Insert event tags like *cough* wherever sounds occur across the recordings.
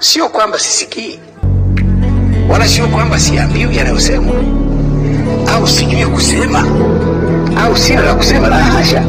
Sio kwamba sisikii. Wala sio kwamba siambiwi yanayosemwa au sijui kusema. Au sina la kusema, la hasha.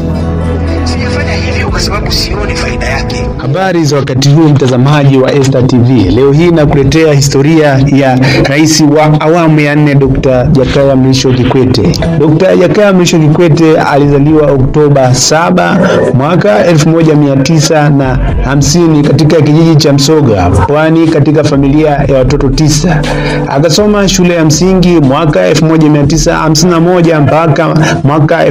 Sijafanya hivyo kwa sababu sioni faida yake. Habari za wakati huu mtazamaji wa Esta TV. Leo hii nakuletea historia ya rais wa awamu ya nne Dr. Jakaya Mrisho Kikwete. Dr. Jakaya Mrisho Kikwete alizaliwa Oktoba 7 mwaka 1950 katika kijiji cha Msoga, Pwani, katika familia ya watoto tisa. Akasoma shule ya msingi mwaka 1951 mpaka mwaka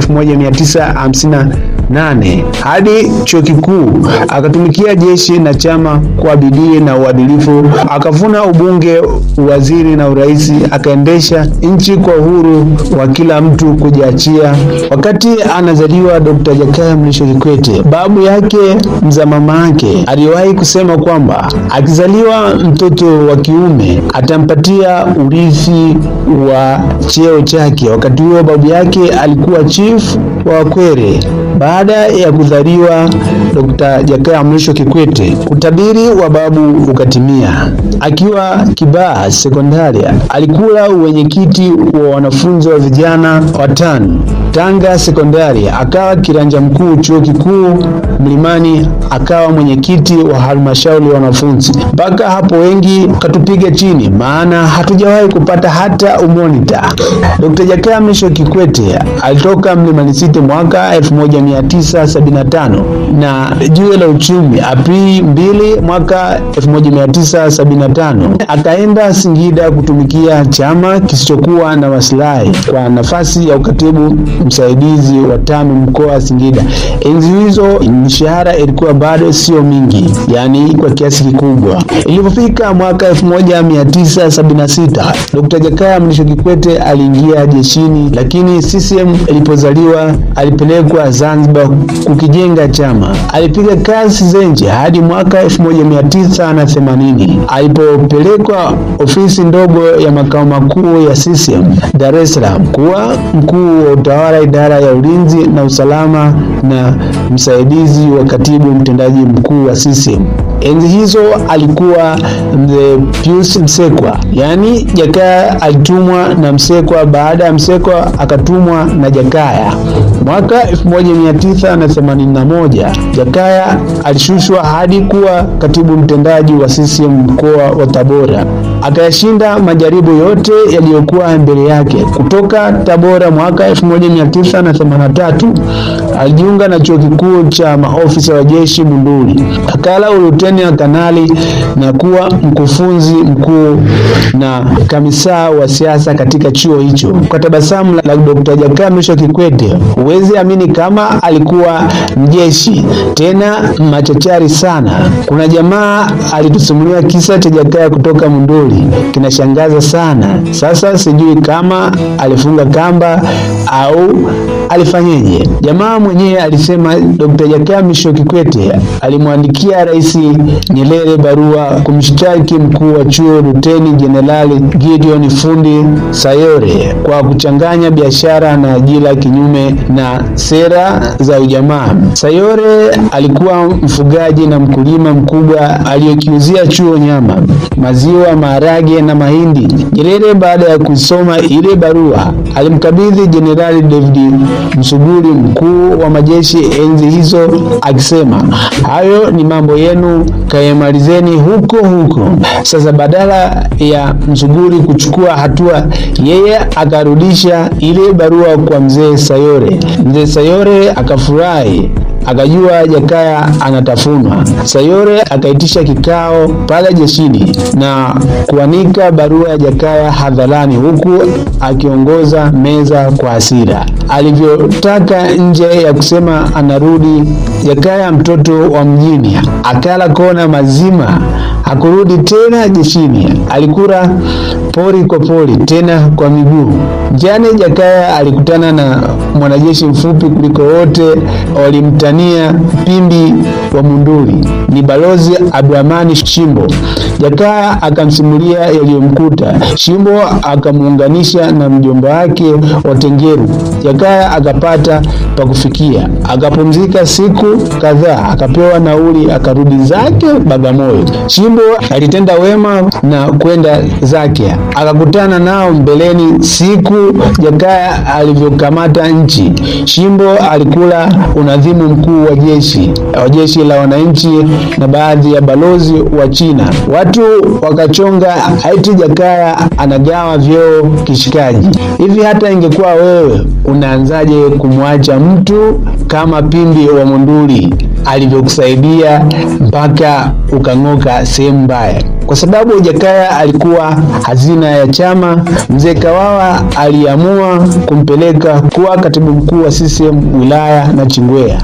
1958 hadi chuo kikuu akatumikia jeshi na chama kwa bidii na uadilifu, akavuna ubunge, uwaziri na urais, akaendesha nchi kwa uhuru wa kila mtu kujiachia. Wakati anazaliwa Dr. Jakaya Mlisho Kikwete, babu yake mza mama yake aliwahi kusema kwamba akizaliwa mtoto wa kiume atampatia urithi wa cheo chake. Wakati huo babu yake alikuwa chief wa Kwere. Baada ya kuzaliwa Dr. Jakaya Mrisho Kikwete, utabiri wa babu ukatimia. Akiwa Kibaha Sekondari, alikula uwenyekiti wa wanafunzi wa vijana watano Tanga Sekondari, akawa kiranja mkuu chuo kikuu Mlimani, akawa mwenyekiti wa halmashauri ya wanafunzi. Mpaka hapo wengi katupiga chini, maana hatujawahi kupata hata umonita. Dr. Jakaya Mrisho Kikwete alitoka Mlimani City mwaka 1975 na jiwe la uchumi Aprili 2 mwaka 1975 akaenda Singida kutumikia chama kisichokuwa na maslahi kwa nafasi ya ukatibu msaidizi wa TANU mkoa wa Singida. Enzi hizo mishahara ilikuwa bado sio mingi, yani kwa kiasi kikubwa. Ilipofika mwaka 1976 Dr. Jakaya Mrisho Kikwete aliingia jeshini, lakini CCM ilipozaliwa alipelekwa Zanzibar kukijenga chama. Alipiga kazi Zenje hadi mwaka 1980 alipopelekwa ofisi ndogo ya makao makuu ya CCM Dar es Salaam kuwa mkuu wa utawala idara ya ulinzi na usalama na msaidizi wa katibu mtendaji mkuu wa CCM. Enzi hizo alikuwa Pius Msekwa, yaani Jakaya alitumwa na Msekwa, baada ya Msekwa akatumwa na Jakaya. Mwaka 1981 Jakaya alishushwa hadi kuwa katibu mtendaji wa CCM mkoa wa Tabora. Akayashinda majaribu yote yaliyokuwa mbele yake. Kutoka Tabora mwaka 1983 alijiunga na chuo kikuu cha maofisa wa jeshi Monduli, akala uluteni ya kanali na kuwa mkufunzi mkuu na kamisaa wa siasa katika chuo hicho. Kwa tabasamu la Dr. Jakaya Mrisho Kikwete, huwezi amini kama alikuwa mjeshi tena machachari sana. Kuna jamaa alitusimulia kisa cha Jakaya kutoka Monduli, kinashangaza sana. Sasa sijui kama alifunga kamba au alifanyeje. Jamaa mwenyewe alisema Dr. Jakaya Kikwete alimwandikia Rais Nyerere barua kumshtaki mkuu wa chuo Luteni Jenerali Gideon Fundi Sayore kwa kuchanganya biashara na ajira kinyume na sera za ujamaa. Sayore alikuwa mfugaji na mkulima mkubwa aliyokiuzia chuo nyama, maziwa, maharage na mahindi. Nyerere baada ya kusoma ile barua alimkabidhi Jenerali David Msuguri, mkuu wa majeshi enzi hizo, akisema hayo ni mambo yenu, kayamalizeni huko huko. Sasa badala ya Msuguri kuchukua hatua, yeye akarudisha ile barua kwa mzee Sayore. Mzee Sayore akafurahi akajua Jakaya anatafunwa. Sayore akaitisha kikao pale jeshini na kuanika barua ya Jakaya hadharani, huku akiongoza meza kwa hasira. Alivyotaka nje ya kusema anarudi, Jakaya mtoto wa mjini akala kona mazima, hakurudi tena jeshini. Alikula pori kwa pori, tena kwa miguu. Njiani, Jakaya alikutana na mwanajeshi mfupi kuliko wote, walimtania Pimbi wa Munduli, ni Balozi Abdurahmani Shimbo. Jakaya akamsimulia yaliyomkuta. Shimbo akamuunganisha na mjomba wake wa Tengeru. Jakaya akapata pa kufikia, akapumzika siku kadhaa, akapewa nauli, akarudi zake Bagamoyo. Shimbo alitenda wema na kwenda zake, akakutana nao mbeleni siku Jakaya alivyokamata nchi. Shimbo alikula unadhimu mkuu wa jeshi wa jeshi la wananchi na baadhi ya balozi wa China. Watu wakachonga aiti Jakaya anagawa vyeo kishikaji. Hivi hata ingekuwa wewe, unaanzaje kumwacha mtu kama Pimbi wa munduli alivyokusaidia mpaka ukang'oka sehemu mbaya? Kwa sababu Jakaya alikuwa hazina ya chama, mzee Kawawa aliamua kumpeleka kuwa katibu mkuu wa CCM wilaya na Chingwea,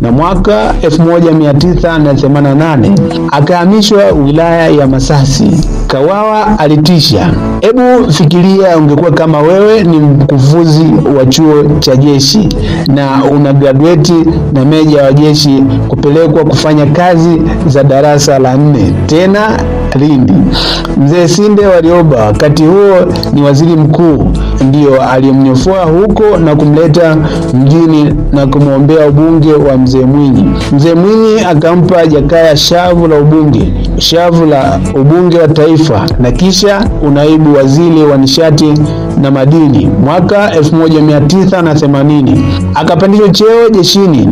na mwaka 1988 akahamishwa wilaya ya Masasi. Kawawa alitisha, hebu fikiria ungekuwa kama wewe ni mkufuzi wa chuo cha jeshi na una graduate na meja wa jeshi kupelekwa kufanya kazi za darasa la nne. Tena Lindi. Mzee Sinde Warioba wakati huo ni waziri mkuu, ndiyo aliyemnyofoa huko na kumleta mjini na kumwombea ubunge wa mzee Mwinyi. Mzee Mwinyi akampa Jakaya shavu la ubunge, shavu la ubunge wa taifa na kisha unaibu waziri wa nishati na madini. Mwaka 1980 akapandishwa cheo jeshini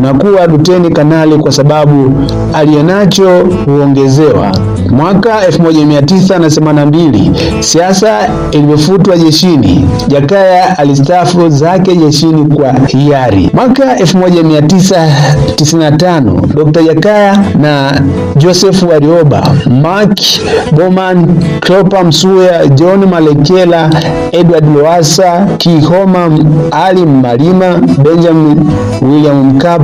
na kuwa luteni kanali kwa sababu aliyenacho huongezewa. Mwaka 1982 siasa ilivyofutwa jeshini, Jakaya alistaafu zake jeshini kwa hiari. Mwaka 1995 Dr. Jakaya na Joseph Warioba, Mark Bowman, Cleopa Msuya, John Malekela, Edward Lowassa, Kihoma Ali Malima, Benjamin William Mkapa,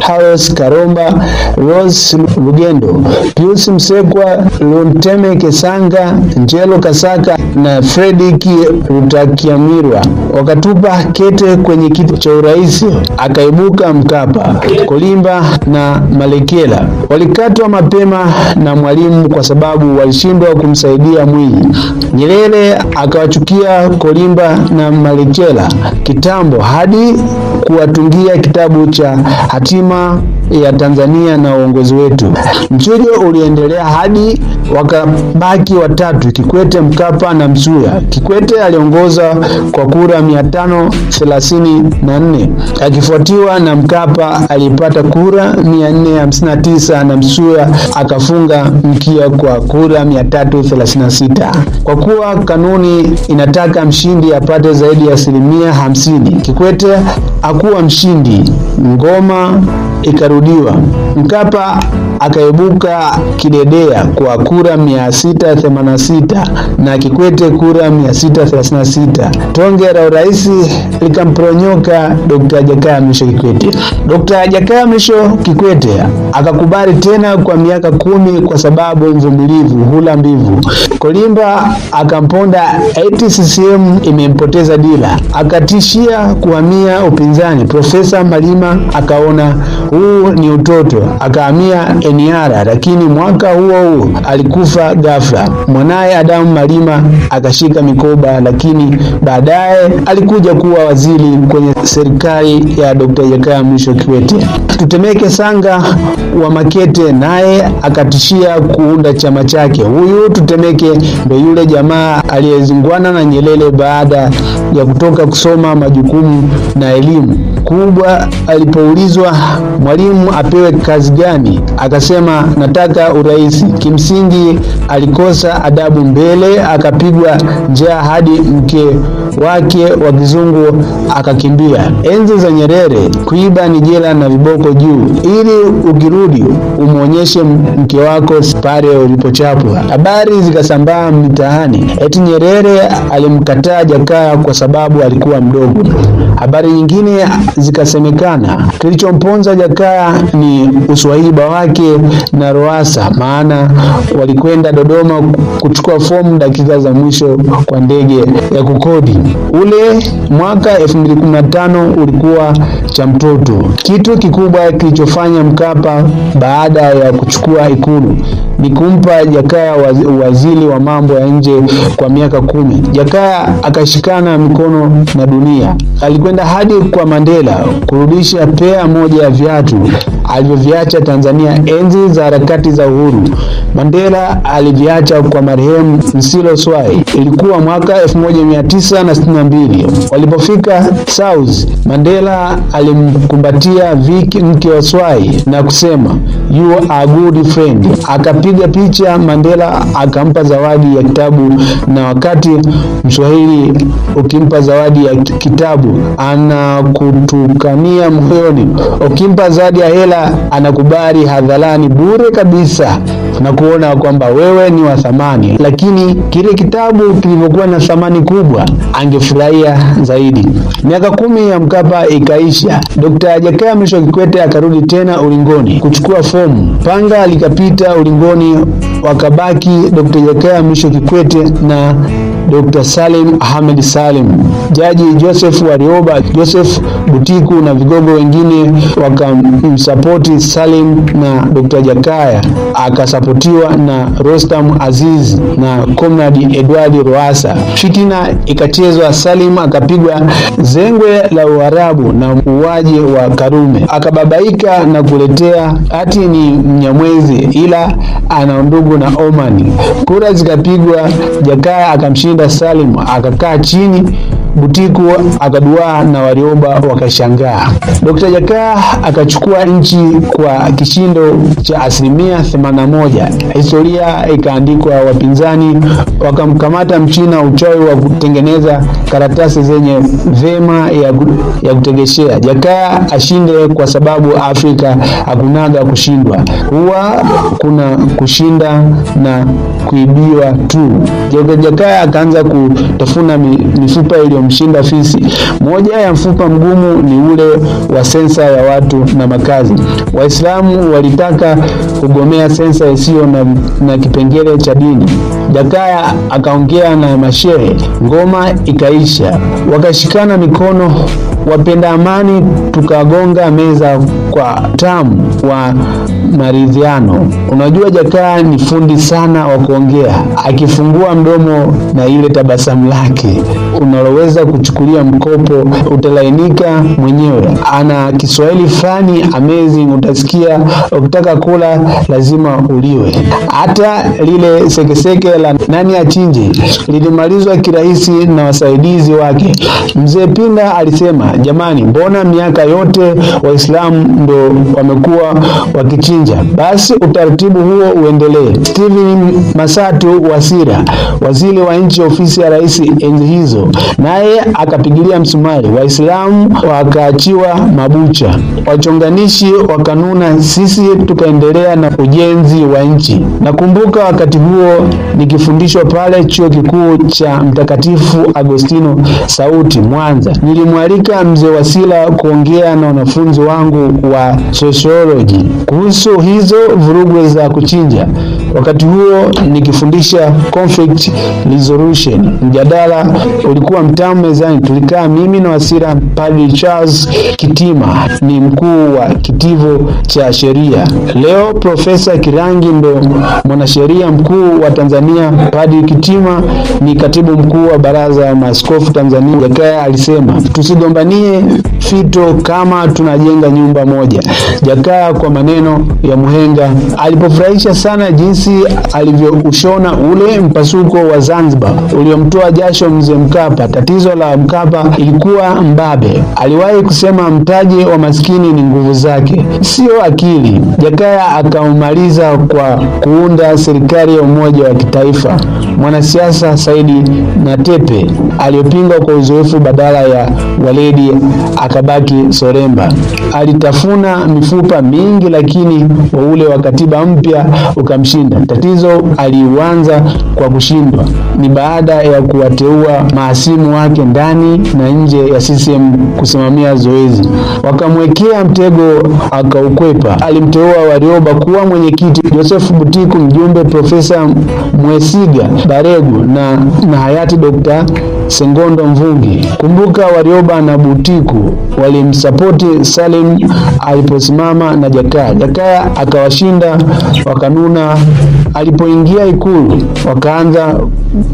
Haros Karomba, Rose Lugendo, Pius Msekwa, Lunteme Kesanga, Njelo Kasaka na Fredrick Rutakiamirwa wakatupa kete kwenye kiti cha urais, akaibuka Mkapa. Kolimba na Malekela walikatwa mapema na Mwalimu kwa sababu walishindwa kumsaidia Mwinyi. Nyerere akawachukia Kolimba na Malekela kitambo hadi kuwatungia kitabu cha hatima ya Tanzania na uongozi wetu. Mchujo uliendelea hadi wakabaki watatu, Kikwete, Mkapa na Msuya. Kikwete aliongoza kwa kura 534 akifuatiwa na Mkapa alipata kura 459 na Msuya akafunga mkia kwa kura 336. Kwa kuwa kanuni inataka mshindi apate zaidi ya asilimia hamsini, Kikwete hakuwa mshindi, ngoma ikarudiwa. Mkapa akaibuka kidedea kwa kura 686 na Kikwete kura 636. Tonge la urais likampronyoka Dr. Jakaya Mrisho Kikwete. Dr. Jakaya Mrisho Kikwete akakubali tena kwa miaka kumi kwa sababu mvumilivu hula mbivu. Kolimba akamponda eti CCM imempoteza dira, akatishia kuhamia upinzani. Profesa Malima akaona huu ni utoto, akahamia Eniara, lakini mwaka huo huo alikufa ghafla. Mwanaye Adamu Malima akashika mikoba, lakini baadaye alikuja kuwa waziri kwenye serikali ya Dr. Jakaya Mrisho Kikwete. Tutemeke Sanga wa Makete naye akatishia kuunda chama chake. Huyu Tutemeke ndio yule jamaa aliyezingwana na Nyerere baada ya kutoka kusoma majukumu na elimu kubwa. Alipoulizwa Mwalimu apewe kazi gani, akasema nataka urais. Kimsingi alikosa adabu mbele, akapigwa njaa hadi mke wake wa kizungu akakimbia. Enzi za Nyerere, kuiba ni jela na viboko juu, ili ukirudi umwonyeshe mke wako pale ulipochapwa. Habari zikasambaa mitaani eti Nyerere alimkataa Jakaya kwa sababu alikuwa mdogo. Habari nyingine zikasemekana. Kilichomponza Jakaya ni uswahiba wake na Lowassa, maana walikwenda Dodoma kuchukua fomu dakika za mwisho kwa ndege ya kukodi. Ule mwaka 2015 ulikuwa cha mtoto. Kitu kikubwa kilichofanya Mkapa baada ya kuchukua Ikulu ni kumpa Jakaya waziri wa mambo ya nje kwa miaka kumi. Jakaya akashikana mikono na dunia. Alikwenda hadi kwa Mandela kurudisha pea moja ya viatu alivyoviacha Tanzania enzi za harakati za uhuru. Mandela aliviacha kwa marehemu Nsilo Swai. Ilikuwa mwaka 1962 walipofika South, Mandela alimkumbatia Vicky, mke wa Swai, na kusema you are a good friend. Akapiga picha Mandela akampa zawadi ya kitabu, na wakati Mswahili ukimpa zawadi ya kitabu anakutukania moyoni, ukimpa zawadi ya hela anakubali hadharani bure kabisa na kuona kwamba wewe ni wa thamani, lakini kile kitabu kilivyokuwa na thamani kubwa angefurahia zaidi. Miaka kumi ya Mkapa ikaisha. Dr. Jakaya Mrisho Kikwete akarudi tena ulingoni kuchukua fomu. Panga likapita ulingoni, wakabaki Dr. Jakaya Mrisho Kikwete na Dr. Salim Ahmed Salim, Jaji Joseph Warioba, Joseph Butiku na vigogo wengine wakamsapoti Salim na Dr. Jakaya akasapotiwa na Rostam Aziz na Comrade Edward Roasa. Fitina ikachezwa, Salim akapigwa zengwe la Uarabu na muuaji wa Karume, akababaika na kuletea ati ni Mnyamwezi ila ana ndugu na Omani. Kura zikapigwa, Jakaya akamshinda Salim, akakaa chini Butiku akaduaa na Warioba wakashangaa. Dr. Jakaya akachukua nchi kwa kishindo cha asilimia 81. Historia ikaandikwa, wapinzani wakamkamata Mchina uchawi wa kutengeneza karatasi zenye vema ya, ya kutegeshea. Jakaya ashinde kwa sababu Afrika hakunaga kushindwa, huwa kuna kushinda na kuibiwa tu. Jakaya akaanza kutafuna mifupa iliyo mshinda fisi. Moja ya mfupa mgumu ni ule wa sensa ya watu na makazi. Waislamu walitaka kugomea sensa isiyo na, na kipengele cha dini. Jakaya akaongea na mashehe, ngoma ikaisha, wakashikana mikono wapenda amani, tukagonga meza kwa tamu wa maridhiano. Unajua, Jakaya ni fundi sana wa kuongea, akifungua mdomo na ile tabasamu lake unaloweza kuchukulia mkopo utalainika mwenyewe. Ana Kiswahili fani amazing, utasikia ukitaka kula lazima uliwe. Hata lile sekeseke la nani achinje lilimalizwa kirahisi na wasaidizi wake. Mzee Pinda alisema, jamani, mbona miaka yote Waislamu ndo wamekuwa wakichinja? Basi utaratibu huo uendelee. Steven Masatu Wasira, waziri wa nchi ofisi ya rais enzi hizo, naye akapigilia msumari. Waislamu wakaachiwa mabucha, wachonganishi wakanuna, sisi tukaendelea na ujenzi wa nchi. Nakumbuka wakati huo nikifundishwa pale chuo kikuu cha Mtakatifu Agostino Sauti Mwanza, nilimwalika mzee Wasila kuongea na wanafunzi wangu wa sociology kuhusu hizo vurugu za kuchinja. Wakati huo nikifundisha conflict resolution. Mjadala ulikuwa mtamu mezani. Tulikaa mimi na Wasila, Padri Charles Kitima ni mkuu wa kitivo cha sheria. Leo Profesa Kirangi ndo mwanasheria mkuu wa Tanzania. Padri Kitima ni katibu mkuu wa Baraza la Maaskofu Tanzania. Jakaya alisema tusigombanie fito kama tunajenga nyumba moja. Jakaya kwa maneno ya muhenga alipofurahisha sana jinsi alivyoushona ule mpasuko wa Zanzibar uliomtoa jasho mzee Mkapa. Tatizo la Mkapa ilikuwa mbabe. Aliwahi kusema mtaji wa maskini lakini ni nguvu zake, sio akili. Jakaya akaumaliza kwa kuunda serikali ya umoja wa kitaifa. Mwanasiasa Saidi Natepe aliyopingwa kwa uzoefu badala ya waledi akabaki soremba. Alitafuna mifupa mingi, lakini waule wa katiba mpya ukamshinda. Tatizo aliuanza kwa kushindwa ni baada ya kuwateua maasimu wake ndani na nje ya CCM kusimamia zoezi. Wakamwekea mtego akaukwepa. Alimteua Warioba kuwa mwenyekiti, Joseph Butiku mjumbe, Profesa Mwesiga Baregu na, na hayati Dr. Sengondo Mvungi. Kumbuka Warioba na Butiku walimsapoti Salim aliposimama na Jakaya. Jakaya akawashinda, wakanuna. Alipoingia Ikulu wakaanza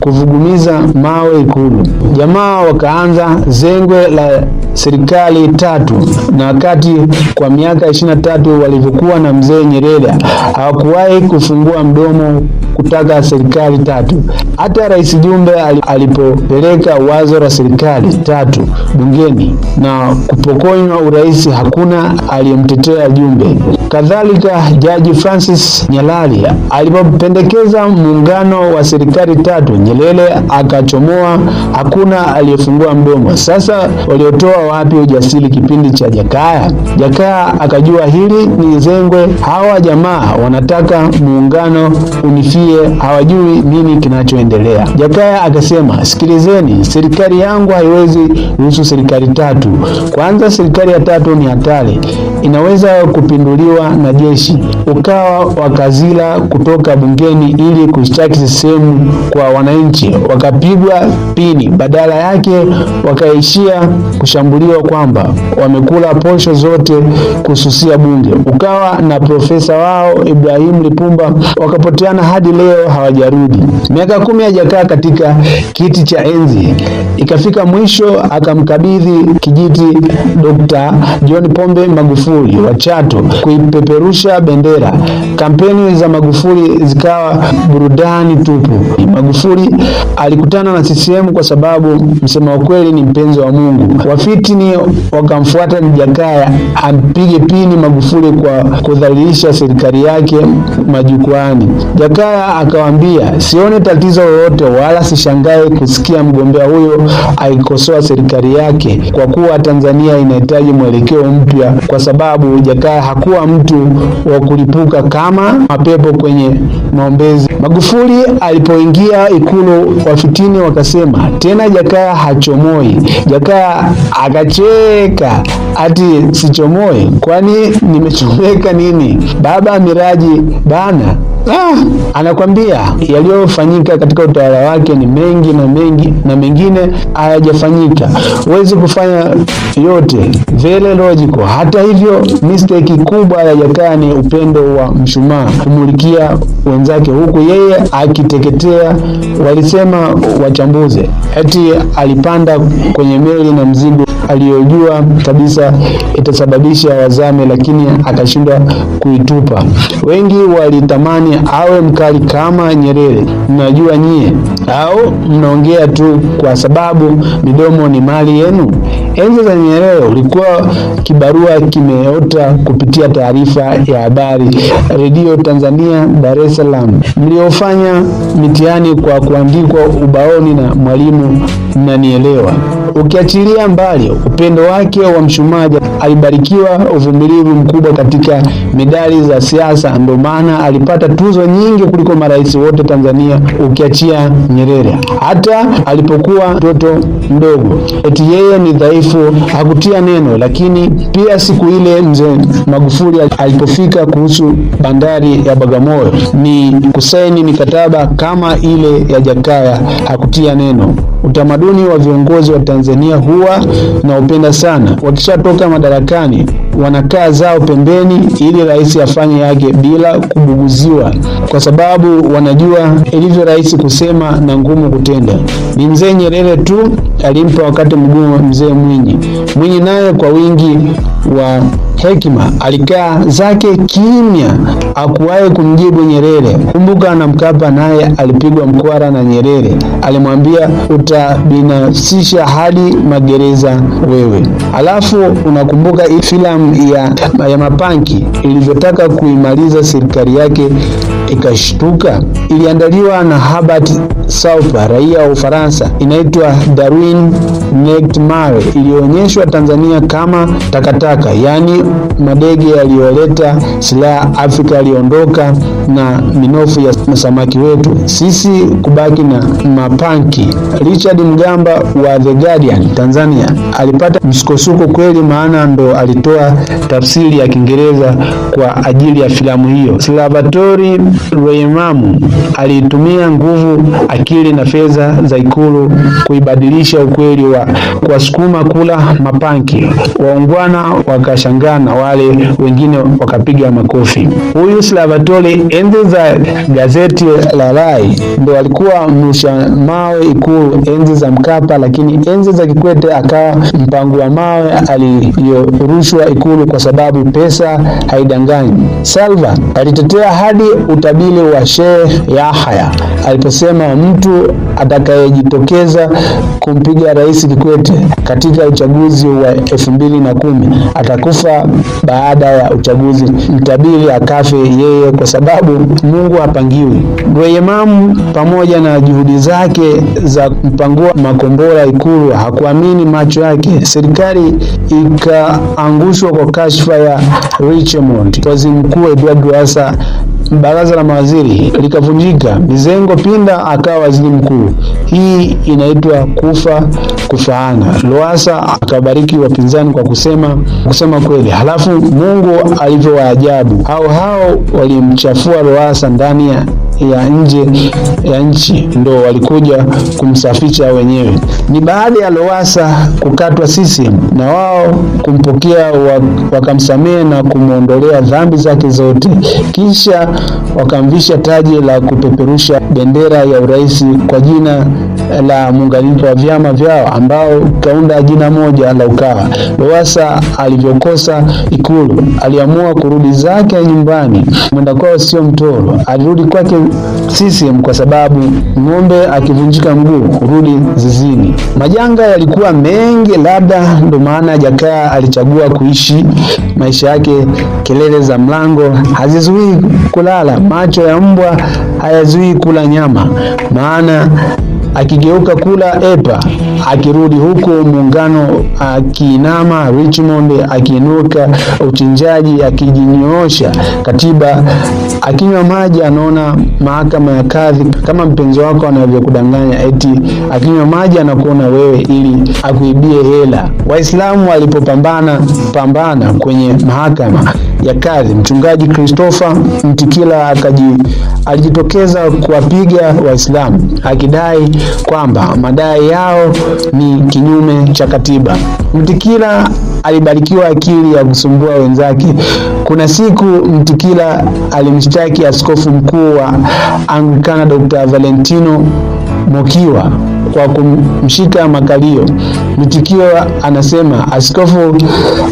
kuvugumiza mawe Ikulu. Jamaa wakaanza zengwe la serikali tatu, na wakati kwa miaka ishirini na tatu walivyokuwa na mzee Nyerere hawakuwahi kufungua mdomo kutaka serikali tatu. Hata Rais Jumbe alipopeleka wazo la serikali tatu bungeni na kupokonywa urais, hakuna aliyemtetea Jumbe. Kadhalika Jaji Francis Nyalali alipopendekeza muungano wa serikali tatu, Nyerere akachomoa, hakuna aliyefungua mdomo. Sasa waliotoa wapi ujasiri kipindi cha Jakaya? Jakaya akajua hili ni zengwe, hawa jamaa wanataka muungano unifie, hawajui nini kinachoendelea. Jakaya akasema, sikilizeni, serikali yangu haiwezi ruhusu serikali tatu. Kwanza, serikali ya tatu ni hatari, inaweza kupinduliwa na jeshi. Ukawa wakazila kutoka bungeni ili kushtaki sehemu kwa wananchi, wakapigwa pini, badala yake wakaishia kushambuliwa kwamba wamekula posho zote kususia bunge. Ukawa na profesa wao Ibrahim Lipumba, wakapoteana hadi leo hawajarudi. Miaka kumi hajakaa katika kiti cha enzi, ikafika mwisho akamkabidhi kijiti Dr. John Pombe Magufuli wa Chato kuipeperusha bendera. Kampeni za Magufuli zikawa burudani tupu. Magufuli alikutana na CCM kwa sababu msema ukweli ni mpenzi wa Mungu. Wafitini wakamfuata Jakaya ampige pini Magufuli kwa kudhalilisha serikali yake majukwaani. Jakaya akawaambia, sione tatizo lolote wala sishangae kusikia mgombea huyo aikosoa serikali yake kwa kuwa Tanzania inahitaji mwelekeo mpya, kwa sababu Jakaya hakuwa mtu wa kulipuka kama mapepo kwenye maombezi. Magufuli alipoingia Ikulu, wafitini wakasema tena Jakaya hachomoi. Jakaya akacheka ati sichomoi, kwani nimechomeka nini? Baba Miraji bana Ah, anakwambia yaliyofanyika katika utawala wake ni mengi na mengi na mengine hayajafanyika. Huwezi kufanya yote, very logical. Hata hivyo, mistake kubwa ya Jakaya ni upendo wa mshumaa kumulikia wenzake huku yeye akiteketea. Walisema wachambuze eti alipanda kwenye meli na mzigo aliyojua kabisa itasababisha wazame, lakini akashindwa kuitupa. Wengi walitamani awe mkali kama Nyerere. Mnajua nyie, au mnaongea tu kwa sababu midomo ni mali yenu? Enzi za Nyerere ulikuwa kibarua kimeota kupitia taarifa ya habari redio Tanzania Dar es Salaam, mliofanya mitihani kwa kuandikwa ubaoni na mwalimu, mnanielewa. Ukiachilia mbali upendo wake wa mshumaji alibarikiwa uvumilivu mkubwa katika medali za siasa, ndio maana alipata tuzo nyingi kuliko marais wote Tanzania, ukiachia Nyerere. Hata alipokuwa mtoto mdogo, eti yeye ni dhaifu, hakutia neno. Lakini pia siku ile mzee Magufuli alipofika kuhusu bandari ya Bagamoyo ni kusaini mikataba kama ile ya Jakaya, hakutia neno. Utamaduni wa viongozi wa Tanzania huwa na upenda sana, wakishatoka madarakani wanakaa zao pembeni, ili rais afanye yake bila kubuguziwa, kwa sababu wanajua ilivyo rahisi kusema na ngumu kutenda. Ni mzee Nyerere tu alimpa wakati mgumu mzee Mwinyi. Mwinyi naye kwa wingi wa hekima. Alikaa zake kimya, akuwahi kumjibu Nyerere. Kumbuka na Mkapa naye alipigwa mkwara na Nyerere, alimwambia utabinafsisha hadi magereza wewe. Alafu unakumbuka hii filamu ya, ya Mapanki ilivyotaka kuimaliza serikali yake ikashtuka. Iliandaliwa na Herbert Sauper, raia wa Ufaransa, inaitwa Darwin Negt Mare. Ilionyeshwa Tanzania kama takataka, yaani madege yaliyoleta silaha Afrika yaliondoka na minofu ya samaki wetu, sisi kubaki na mapanki. Richard Mgamba wa The Guardian Tanzania alipata msukosuko kweli, maana ndo alitoa tafsiri ya Kiingereza kwa ajili ya filamu hiyo. Salvatore Reimamu alitumia nguvu, akili na fedha za Ikulu kuibadilisha ukweli wa kuwasukuma kula mapanki. Waungwana wakashangaa na wale wengine wakapiga makofi. Huyu Slavatori, enzi za gazeti la Rai ndo alikuwa mrusha mawe Ikulu enzi za Mkapa, lakini enzi za Kikwete akawa mpango wa mawe aliyorushwa Ikulu kwa sababu pesa haidanganyi. Salva alitetea hadi utabiri wa Sheikh Yahya aliposema mtu atakayejitokeza kumpiga Rais Kikwete katika uchaguzi wa elfu mbili na kumi atakufa baada ya uchaguzi. Mtabiri akafe yeye kwa sababu Mungu hapangiwi. Gweyemamu pamoja na juhudi zake za mpangua makombora Ikulu hakuamini macho yake. Serikali ikaangushwa kwa kashfa ya Richmond. Waziri Mkuu Edward Lowassa Baraza la mawaziri likavunjika, Mizengo Pinda akawa waziri mkuu. Hii inaitwa kufa kufaana. Lowassa akabariki wapinzani kwa kusema kusema kweli. Halafu Mungu alivyowaajabu, hao hao walimchafua Lowassa ndani ya ya nje ya nchi ndo walikuja kumsafisha wenyewe. Ni baada ya Lowassa kukatwa CCM na wao kumpokea wakamsamehe na kumwondolea dhambi zake zote, kisha wakamvisha taji la kupeperusha bendera ya urais kwa jina la muunganiko wa vyama vyao ambao kaunda jina moja la Ukawa. Lowassa alivyokosa Ikulu aliamua kurudi zake nyumbani. Mwenda kwao sio mtoro, alirudi kwake CCM kwa sababu ng'ombe akivunjika mguu kurudi zizini. Majanga yalikuwa mengi, labda ndo maana Jakaya alichagua kuishi maisha yake. Kelele za mlango hazizuii kulala, macho ya mbwa hayazuii kula nyama, maana akigeuka kula epa, akirudi huko muungano akiinama, Richmond akiinuka, uchinjaji akijinyoosha, katiba akinywa maji, anaona mahakama ya kadhi kama mpenzi wako anavyokudanganya eti akinywa maji anakuona wewe ili akuibie hela. Waislamu walipopambana pambana kwenye mahakama ya kadhi, mchungaji Christopher Mtikila akaji alijitokeza kuwapiga Waislamu akidai kwamba madai yao ni kinyume cha katiba. Mtikila alibarikiwa akili ya kusumbua wenzake. Kuna siku Mtikila alimshtaki askofu mkuu wa Anglikana Dr. Valentino Mokiwa kwa kumshika makalio. Mtikio anasema askofu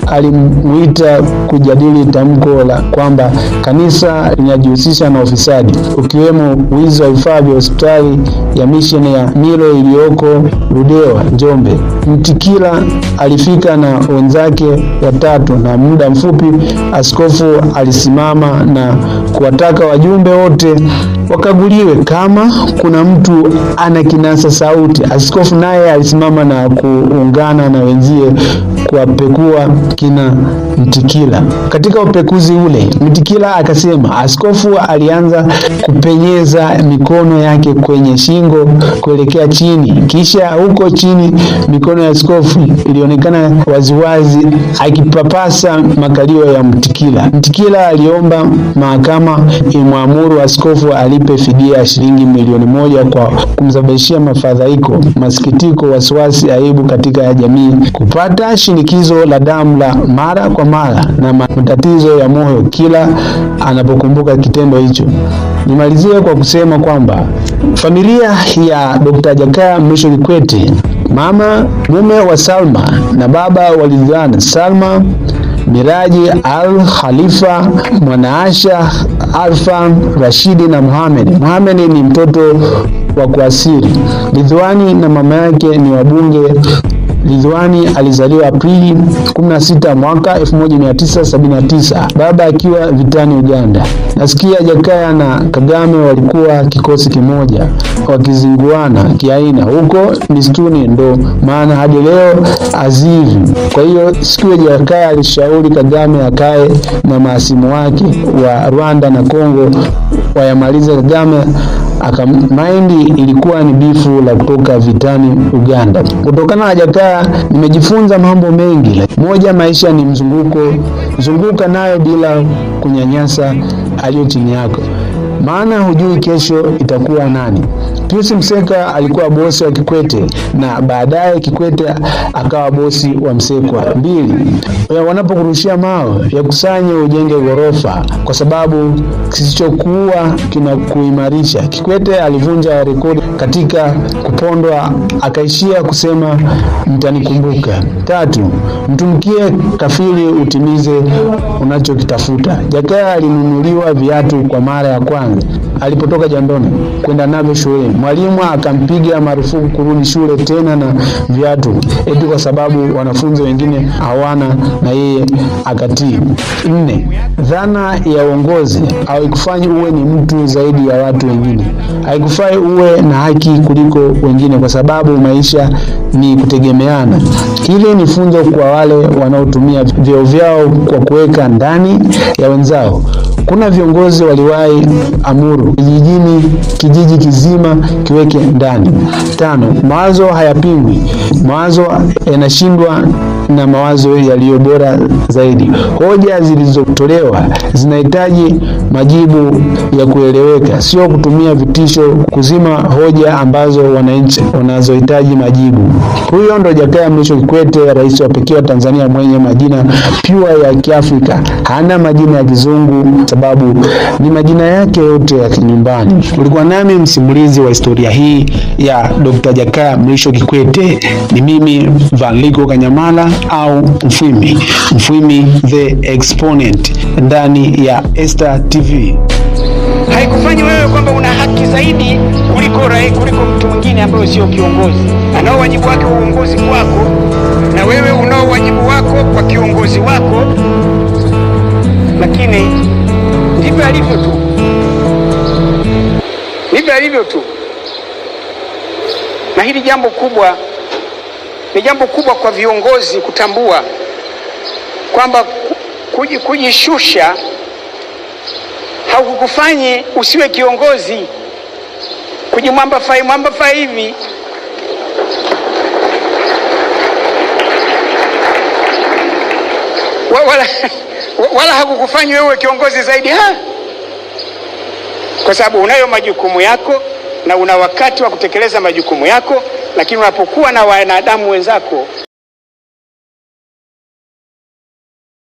alimuita kujadili tamko la kwamba kanisa linajihusisha na ufisadi ukiwemo wizi wa vifaa vya hospitali ya misheni ya Milo iliyoko Ludewa, Njombe. Mtikila alifika na wenzake watatu, na muda mfupi askofu alisimama na kuwataka wajumbe wote wakaguliwe kama kuna mtu ana kinasa sauti. Askofu naye alisimama na kuungana na wenzie kuwapekua kina Mtikila. Katika upekuzi ule, Mtikila akasema askofu alianza kupenyeza mikono yake kwenye shingo kuelekea chini, kisha huko chini mikono ya askofu ilionekana waziwazi akipapasa makalio ya Mtikila. Mtikila aliomba mahakama imwamuru askofu alipe fidia ya shilingi milioni moja kwa kumsababishia mafadhaiko, masikitiko, wasiwasi, aibu katika ya jamii, kupata shinikizo la damu la mara kwa mara na matatizo ya moyo kila anapokumbuka kitendo hicho. Nimalizie kwa kusema kwamba familia ya Dr. Jakaya Mrisho Kikwete, mama mume wa Salma na baba wa Ridhiwani Salma Miraji Al Khalifa, Mwanaasha Alfa Rashidi na Muhammad. Muhammad ni mtoto wa kuasiri. Ridhiwani na mama yake ni wabunge. Ridhiwani alizaliwa Aprili 16 mwaka 1979, baba akiwa vitani Uganda. Nasikia Jakaya na Kagame walikuwa kikosi kimoja wakizinguana kiaina huko mistuni, ndo maana hadi leo azivi. Kwa hiyo siku ya Jakaya alishauri Kagame akae na maasimu wake wa Rwanda na Kongo wayamalize. Kagame akamaindi ilikuwa ni bifu la kutoka vitani Uganda. Kutokana na Jakaya nimejifunza mambo mengi. Moja, maisha ni mzunguko, zunguka nayo bila kunyanyasa aliyo chini yako, maana hujui kesho itakuwa nani. Pius Msekwa alikuwa bosi wa Kikwete na baadaye Kikwete akawa bosi wa Msekwa. Mbili, wanapokurushia mawe yakusanye ujenge ghorofa, kwa sababu kisichokuwa kinakuimarisha. Kikwete alivunja rekodi katika kupondwa, akaishia kusema mtanikumbuka. Tatu, mtumkie kafiri utimize unachokitafuta. Jakaya alinunuliwa viatu kwa mara ya kwanza alipotoka jandoni kwenda navyo shule Mwalimu akampiga marufuku kurudi shule tena na viatu, eti kwa sababu wanafunzi wengine hawana na yeye akatii. Nne, dhana ya uongozi haikufanyi uwe ni mtu zaidi ya watu wengine, haikufai uwe na haki kuliko wengine, kwa sababu maisha ni kutegemeana. Hili ni funzo kwa wale wanaotumia vyeo vyao kwa kuweka ndani ya wenzao. Kuna viongozi waliwahi amuru kijijini kijiji kizima kiweke ndani. Tano, mawazo hayapingwi, mawazo yanashindwa na mawazo yaliyo bora zaidi. Hoja zilizotolewa zinahitaji majibu ya kueleweka, sio kutumia vitisho kuzima hoja ambazo wananchi wanazohitaji majibu. Huyo ndo Jakaya Mrisho Kikwete, rais wa pekee wa Tanzania mwenye majina pure ya Kiafrika, hana majina ya kizungu sababu ni majina yake yote ya kinyumbani. Ulikuwa nami msimulizi wa historia hii ya Dr. Jakaya Mrisho Kikwete, ni mimi Valiko Kanyamala au Mfwimi, Mfwimi the Exponent ndani ya Esta TV. haikufanyi wewe kwamba una haki zaidi kuliko rai, kuliko mtu mwingine ambaye sio kiongozi. Anao wajibu wake wa uongozi kwako, na wewe unao wajibu wako kwa kiongozi wako, lakini ndivyo alivyo tu, ndivyo alivyo tu. Na hili jambo kubwa ni jambo kubwa kwa viongozi kutambua kwamba kujishusha haukukufanyi usiwe kiongozi. Kujimwamba fai mwamba fai hivi wala, *laughs* wala hakukufanyi wewe kiongozi zaidi ha? Kwa sababu unayo majukumu yako na una wakati wa kutekeleza majukumu yako, lakini unapokuwa na wanadamu wenzako